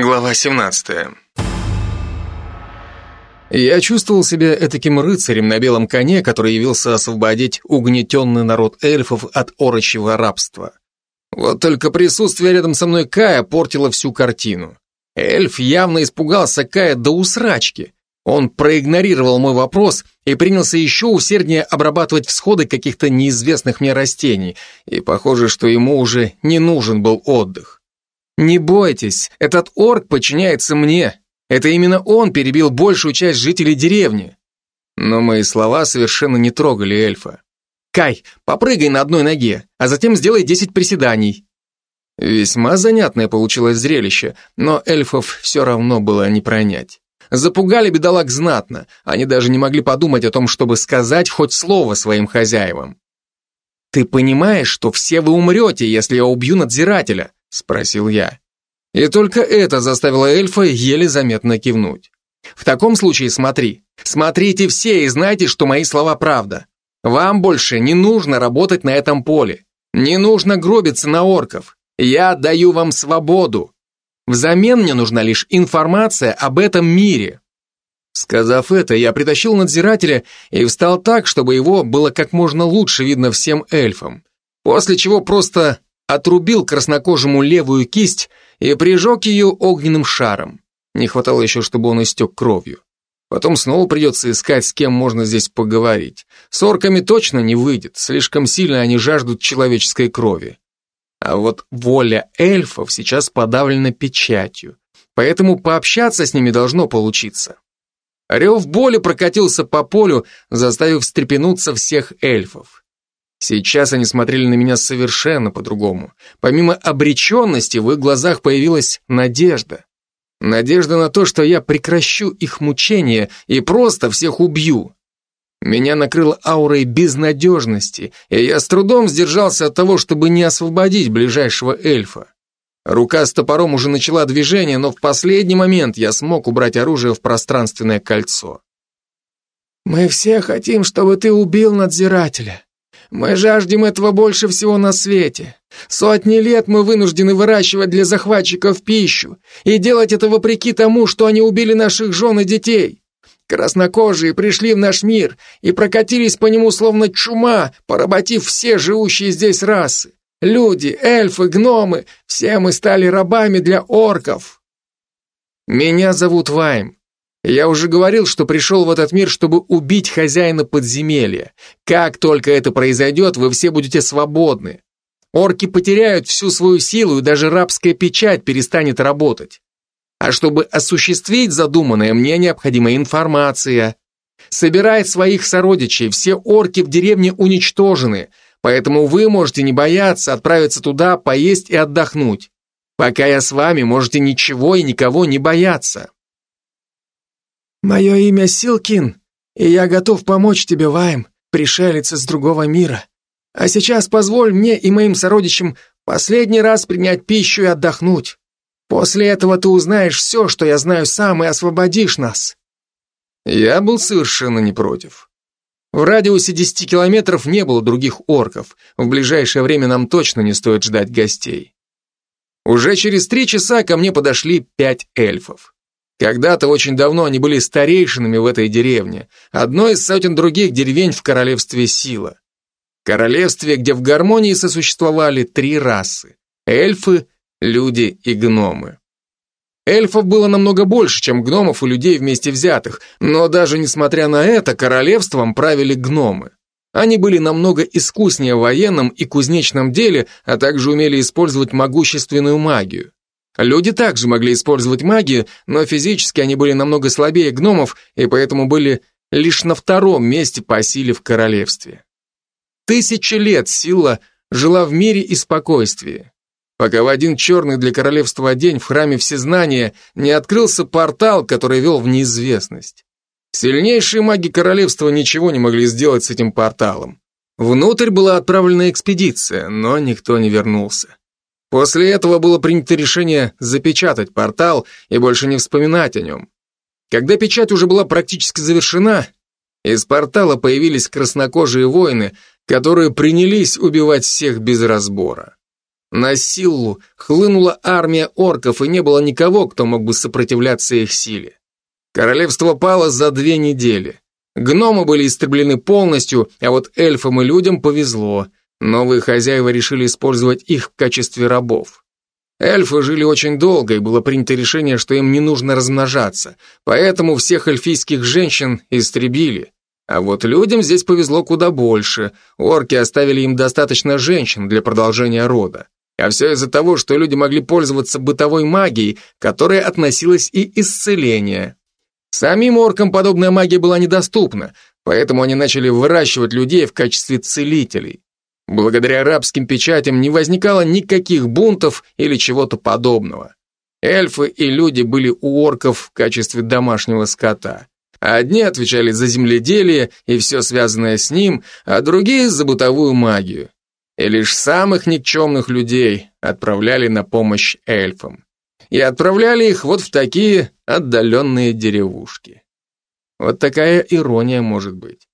Глава 17 Я чувствовал себя этаким рыцарем на белом коне, который явился освободить угнетенный народ эльфов от орочьего рабства. Вот только присутствие рядом со мной Кая портило всю картину. Эльф явно испугался Кая до усрачки. Он проигнорировал мой вопрос и принялся еще усерднее обрабатывать всходы каких-то неизвестных мне растений, и похоже, что ему уже не нужен был отдых. Не бойтесь, этот орк подчиняется мне. Это именно он перебил большую часть жителей деревни. Но мои слова совершенно не трогали эльфа. Кай, попрыгай на одной ноге, а затем сделай 10 приседаний. Весьма занятное получилось зрелище, но эльфов все равно было не пронять. Запугали бедолаг знатно, они даже не могли подумать о том, чтобы сказать хоть слово своим хозяевам. «Ты понимаешь, что все вы умрете, если я убью надзирателя?» — спросил я. И только это заставило эльфа еле заметно кивнуть. «В таком случае смотри. Смотрите все и знайте, что мои слова правда. Вам больше не нужно работать на этом поле. Не нужно гробиться на орков. Я даю вам свободу. Взамен мне нужна лишь информация об этом мире». Сказав это, я притащил надзирателя и встал так, чтобы его было как можно лучше видно всем эльфам. После чего просто отрубил краснокожему левую кисть и прижег ее огненным шаром. Не хватало еще, чтобы он истек кровью. Потом снова придется искать, с кем можно здесь поговорить. С орками точно не выйдет, слишком сильно они жаждут человеческой крови. А вот воля эльфов сейчас подавлена печатью, поэтому пообщаться с ними должно получиться. Рев боли прокатился по полю, заставив встрепенуться всех эльфов. Сейчас они смотрели на меня совершенно по-другому. Помимо обреченности, в их глазах появилась надежда. Надежда на то, что я прекращу их мучения и просто всех убью. Меня накрыло аурой безнадежности, и я с трудом сдержался от того, чтобы не освободить ближайшего эльфа. Рука с топором уже начала движение, но в последний момент я смог убрать оружие в пространственное кольцо. «Мы все хотим, чтобы ты убил надзирателя», мы жаждем этого больше всего на свете. Сотни лет мы вынуждены выращивать для захватчиков пищу и делать это вопреки тому, что они убили наших жен и детей. Краснокожие пришли в наш мир и прокатились по нему словно чума, поработив все живущие здесь расы. Люди, эльфы, гномы, все мы стали рабами для орков. Меня зовут Вайм. Я уже говорил, что пришел в этот мир, чтобы убить хозяина подземелья. Как только это произойдет, вы все будете свободны. Орки потеряют всю свою силу, и даже рабская печать перестанет работать. А чтобы осуществить задуманное, мне необходима информация. Собирает своих сородичей, все орки в деревне уничтожены, поэтому вы можете не бояться отправиться туда, поесть и отдохнуть. Пока я с вами, можете ничего и никого не бояться. «Мое имя Силкин, и я готов помочь тебе, Вайм, пришелец из другого мира. А сейчас позволь мне и моим сородичам последний раз принять пищу и отдохнуть. После этого ты узнаешь все, что я знаю сам, и освободишь нас». Я был совершенно не против. В радиусе десяти километров не было других орков. В ближайшее время нам точно не стоит ждать гостей. Уже через три часа ко мне подошли пять эльфов. Когда-то очень давно они были старейшинами в этой деревне, одной из сотен других деревень в королевстве Сила. Королевстве, где в гармонии сосуществовали три расы – эльфы, люди и гномы. Эльфов было намного больше, чем гномов и людей вместе взятых, но даже несмотря на это, королевством правили гномы. Они были намного искуснее в военном и кузнечном деле, а также умели использовать могущественную магию. Люди также могли использовать магию, но физически они были намного слабее гномов и поэтому были лишь на втором месте по силе в королевстве. Тысячи лет сила жила в мире и спокойствии, пока в один черный для королевства день в храме Всезнания не открылся портал, который вел в неизвестность. Сильнейшие маги королевства ничего не могли сделать с этим порталом. Внутрь была отправлена экспедиция, но никто не вернулся. После этого было принято решение запечатать портал и больше не вспоминать о нем. Когда печать уже была практически завершена, из портала появились краснокожие воины, которые принялись убивать всех без разбора. На Силлу хлынула армия орков, и не было никого, кто мог бы сопротивляться их силе. Королевство пало за две недели. Гномы были истреблены полностью, а вот эльфам и людям повезло. Новые хозяева решили использовать их в качестве рабов. Эльфы жили очень долго, и было принято решение, что им не нужно размножаться, поэтому всех эльфийских женщин истребили. А вот людям здесь повезло куда больше. Орки оставили им достаточно женщин для продолжения рода. А все из-за того, что люди могли пользоваться бытовой магией, которая относилась и исцеление. Самим оркам подобная магия была недоступна, поэтому они начали выращивать людей в качестве целителей. Благодаря арабским печатям не возникало никаких бунтов или чего-то подобного. Эльфы и люди были у орков в качестве домашнего скота. Одни отвечали за земледелие и все связанное с ним, а другие за бытовую магию. И лишь самых никчемных людей отправляли на помощь эльфам. И отправляли их вот в такие отдаленные деревушки. Вот такая ирония может быть.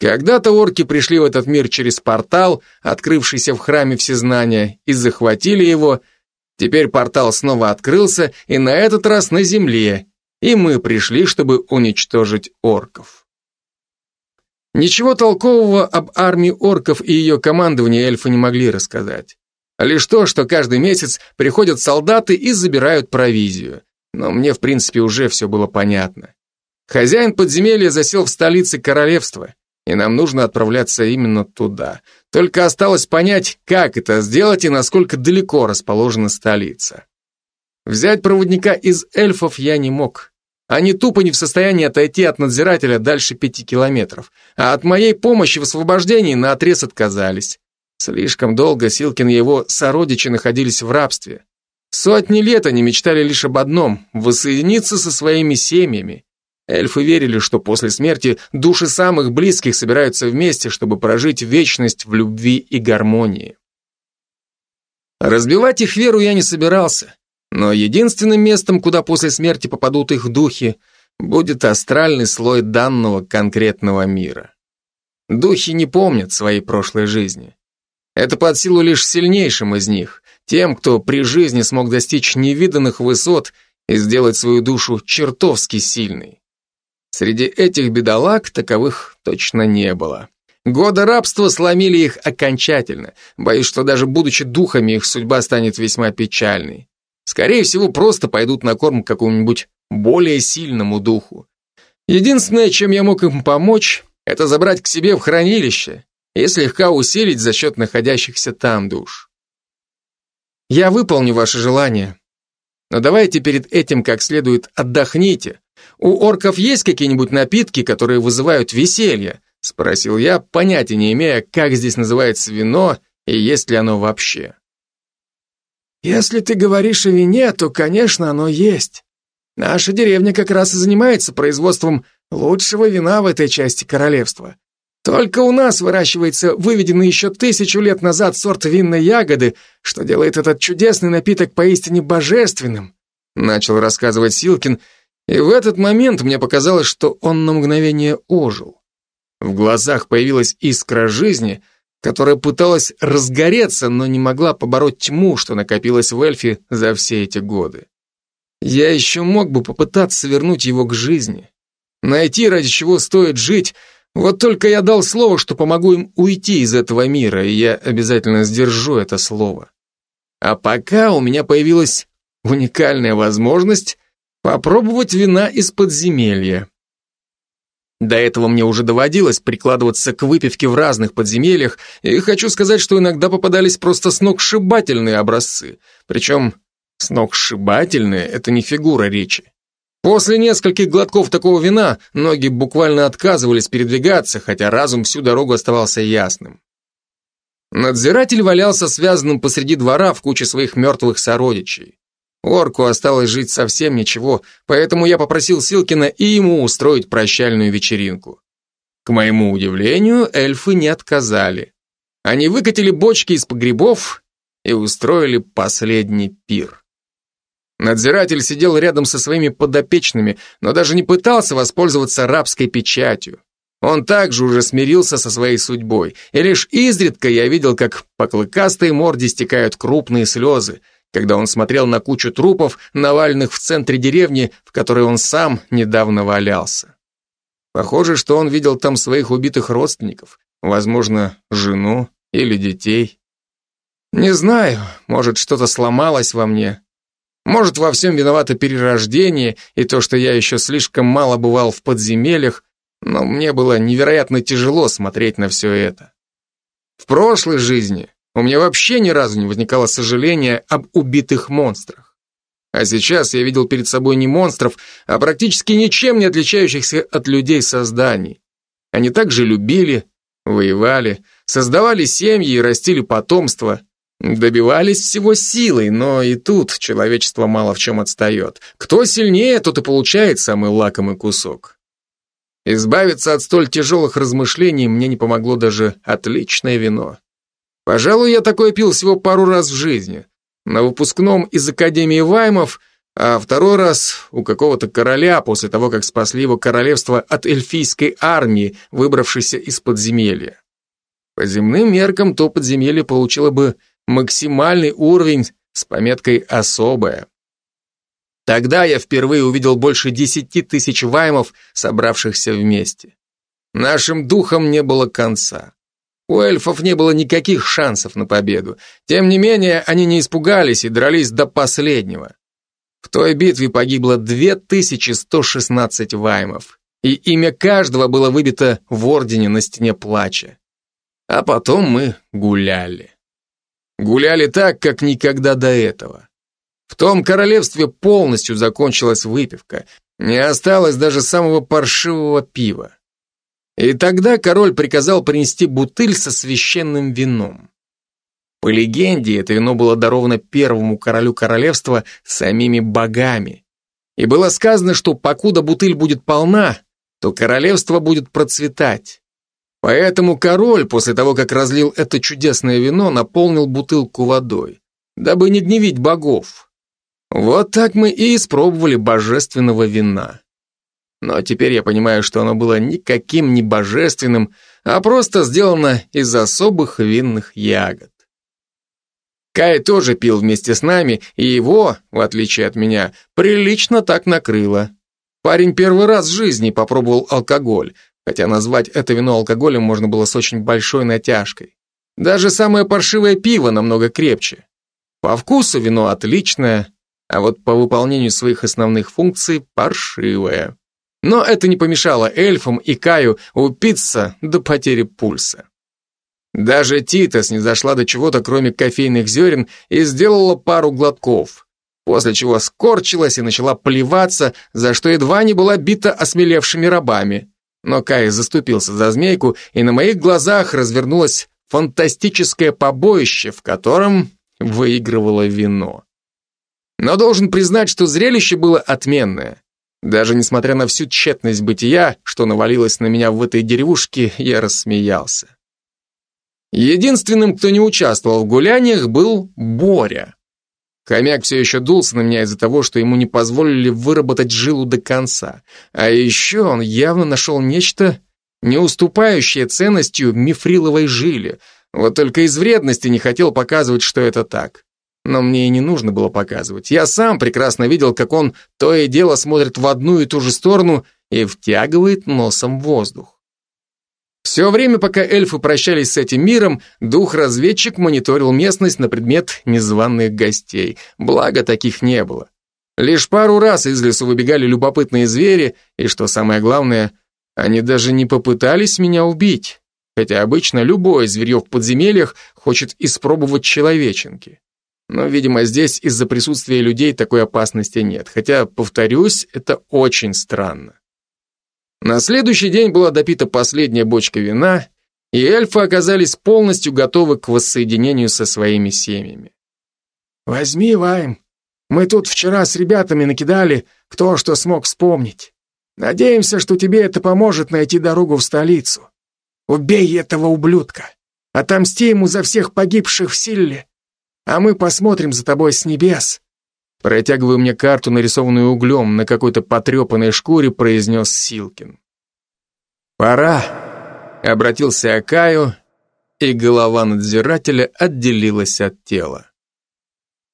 Когда-то орки пришли в этот мир через портал, открывшийся в храме Всезнания, и захватили его. Теперь портал снова открылся, и на этот раз на земле, и мы пришли, чтобы уничтожить орков. Ничего толкового об армии орков и ее командовании эльфы не могли рассказать. Лишь то, что каждый месяц приходят солдаты и забирают провизию. Но мне, в принципе, уже все было понятно. Хозяин подземелья засел в столице королевства и нам нужно отправляться именно туда. Только осталось понять, как это сделать и насколько далеко расположена столица. Взять проводника из эльфов я не мог. Они тупо не в состоянии отойти от надзирателя дальше пяти километров, а от моей помощи в освобождении наотрез отказались. Слишком долго Силкин и его сородичи находились в рабстве. Сотни лет они мечтали лишь об одном – воссоединиться со своими семьями. Эльфы верили, что после смерти души самых близких собираются вместе, чтобы прожить вечность в любви и гармонии. Разбивать их веру я не собирался, но единственным местом, куда после смерти попадут их духи, будет астральный слой данного конкретного мира. Духи не помнят своей прошлой жизни. Это под силу лишь сильнейшим из них, тем, кто при жизни смог достичь невиданных высот и сделать свою душу чертовски сильной. Среди этих бедолаг таковых точно не было. Годы рабства сломили их окончательно. Боюсь, что даже будучи духами, их судьба станет весьма печальной. Скорее всего, просто пойдут на корм какому-нибудь более сильному духу. Единственное, чем я мог им помочь, это забрать к себе в хранилище и слегка усилить за счет находящихся там душ. Я выполню ваше желание, но давайте перед этим как следует отдохните, у орков есть какие-нибудь напитки, которые вызывают веселье? Спросил я, понятия не имея, как здесь называется вино и есть ли оно вообще. Если ты говоришь о вине, то, конечно, оно есть. Наша деревня как раз и занимается производством лучшего вина в этой части королевства. Только у нас выращивается выведенный еще тысячу лет назад сорт винной ягоды, что делает этот чудесный напиток поистине божественным, начал рассказывать Силкин, и в этот момент мне показалось, что он на мгновение ожил. В глазах появилась искра жизни, которая пыталась разгореться, но не могла побороть тьму, что накопилась в эльфе за все эти годы. Я еще мог бы попытаться вернуть его к жизни. Найти, ради чего стоит жить, вот только я дал слово, что помогу им уйти из этого мира, и я обязательно сдержу это слово. А пока у меня появилась уникальная возможность Попробовать вина из подземелья. До этого мне уже доводилось прикладываться к выпивке в разных подземельях, и хочу сказать, что иногда попадались просто сногсшибательные образцы. Причем сногсшибательные – это не фигура речи. После нескольких глотков такого вина ноги буквально отказывались передвигаться, хотя разум всю дорогу оставался ясным. Надзиратель валялся связанным посреди двора в куче своих мертвых сородичей. Орку осталось жить совсем ничего, поэтому я попросил Силкина и ему устроить прощальную вечеринку. К моему удивлению, эльфы не отказали. Они выкатили бочки из погребов и устроили последний пир. Надзиратель сидел рядом со своими подопечными, но даже не пытался воспользоваться рабской печатью. Он также уже смирился со своей судьбой, и лишь изредка я видел, как по клыкастой морде стекают крупные слезы, когда он смотрел на кучу трупов, наваленных в центре деревни, в которой он сам недавно валялся. Похоже, что он видел там своих убитых родственников, возможно, жену или детей. Не знаю, может, что-то сломалось во мне. Может, во всем виновато перерождение и то, что я еще слишком мало бывал в подземельях, но мне было невероятно тяжело смотреть на все это. В прошлой жизни у меня вообще ни разу не возникало сожаления об убитых монстрах. А сейчас я видел перед собой не монстров, а практически ничем не отличающихся от людей созданий. Они также любили, воевали, создавали семьи и растили потомство, добивались всего силой, но и тут человечество мало в чем отстает. Кто сильнее, тот и получает самый лакомый кусок. Избавиться от столь тяжелых размышлений мне не помогло даже отличное вино. Пожалуй, я такое пил всего пару раз в жизни. На выпускном из Академии Ваймов, а второй раз у какого-то короля после того, как спасли его королевство от эльфийской армии, выбравшейся из подземелья. По земным меркам то подземелье получило бы максимальный уровень с пометкой «особое». Тогда я впервые увидел больше десяти тысяч ваймов, собравшихся вместе. Нашим духом не было конца. У эльфов не было никаких шансов на победу. Тем не менее, они не испугались и дрались до последнего. В той битве погибло 2116 ваймов, и имя каждого было выбито в ордене на стене плача. А потом мы гуляли. Гуляли так, как никогда до этого. В том королевстве полностью закончилась выпивка, не осталось даже самого паршивого пива. И тогда король приказал принести бутыль со священным вином. По легенде, это вино было даровано первому королю королевства самими богами. И было сказано, что покуда бутыль будет полна, то королевство будет процветать. Поэтому король, после того, как разлил это чудесное вино, наполнил бутылку водой, дабы не гневить богов. Вот так мы и испробовали божественного вина. Но теперь я понимаю, что оно было никаким не божественным, а просто сделано из особых винных ягод. Кай тоже пил вместе с нами, и его, в отличие от меня, прилично так накрыло. Парень первый раз в жизни попробовал алкоголь, хотя назвать это вино алкоголем можно было с очень большой натяжкой. Даже самое паршивое пиво намного крепче. По вкусу вино отличное, а вот по выполнению своих основных функций паршивое. Но это не помешало эльфам и Каю упиться до потери пульса. Даже Титас не зашла до чего-то, кроме кофейных зерен, и сделала пару глотков, после чего скорчилась и начала плеваться, за что едва не была бита осмелевшими рабами. Но Кай заступился за змейку, и на моих глазах развернулось фантастическое побоище, в котором выигрывало вино. Но должен признать, что зрелище было отменное. Даже несмотря на всю тщетность бытия, что навалилось на меня в этой деревушке, я рассмеялся. Единственным, кто не участвовал в гуляниях, был Боря. Хомяк все еще дулся на меня из-за того, что ему не позволили выработать жилу до конца. А еще он явно нашел нечто, не уступающее ценностью мифриловой жиле. Вот только из вредности не хотел показывать, что это так. Но мне и не нужно было показывать. Я сам прекрасно видел, как он то и дело смотрит в одну и ту же сторону и втягивает носом воздух. Все время, пока эльфы прощались с этим миром, дух-разведчик мониторил местность на предмет незваных гостей. Благо, таких не было. Лишь пару раз из лесу выбегали любопытные звери, и, что самое главное, они даже не попытались меня убить. Хотя обычно любое зверье в подземельях хочет испробовать человеченки. Но, видимо, здесь из-за присутствия людей такой опасности нет. Хотя, повторюсь, это очень странно. На следующий день была допита последняя бочка вина, и эльфы оказались полностью готовы к воссоединению со своими семьями. «Возьми, Вайм, мы тут вчера с ребятами накидали, кто что смог вспомнить. Надеемся, что тебе это поможет найти дорогу в столицу. Убей этого ублюдка, отомсти ему за всех погибших в Силле, а мы посмотрим за тобой с небес». Протягивая мне карту, нарисованную углем на какой-то потрепанной шкуре, произнес Силкин. «Пора», — обратился Акаю, и голова надзирателя отделилась от тела.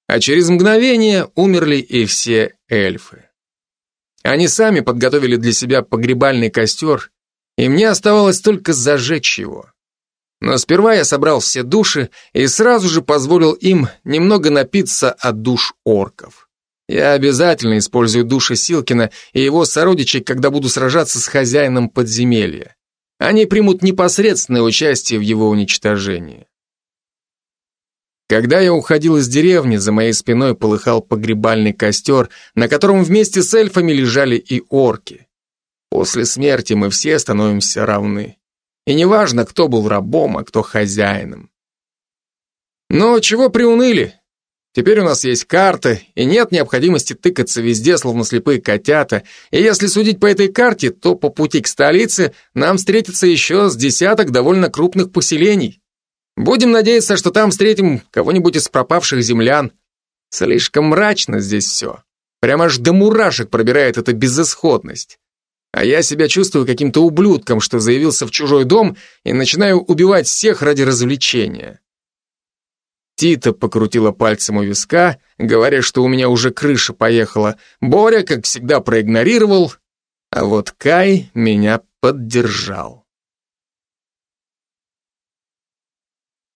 А через мгновение умерли и все эльфы. Они сами подготовили для себя погребальный костер, и мне оставалось только зажечь его. Но сперва я собрал все души и сразу же позволил им немного напиться от душ орков. Я обязательно использую души Силкина и его сородичей, когда буду сражаться с хозяином подземелья. Они примут непосредственное участие в его уничтожении. Когда я уходил из деревни, за моей спиной полыхал погребальный костер, на котором вместе с эльфами лежали и орки. После смерти мы все становимся равны. И неважно, кто был рабом, а кто хозяином. Но чего приуныли? Теперь у нас есть карты, и нет необходимости тыкаться везде, словно слепые котята. И если судить по этой карте, то по пути к столице нам встретится еще с десяток довольно крупных поселений. Будем надеяться, что там встретим кого-нибудь из пропавших землян. Слишком мрачно здесь все. Прямо аж до мурашек пробирает эта безысходность. А я себя чувствую каким-то ублюдком, что заявился в чужой дом и начинаю убивать всех ради развлечения. Тита покрутила пальцем у виска, говоря, что у меня уже крыша поехала. Боря, как всегда, проигнорировал, а вот Кай меня поддержал.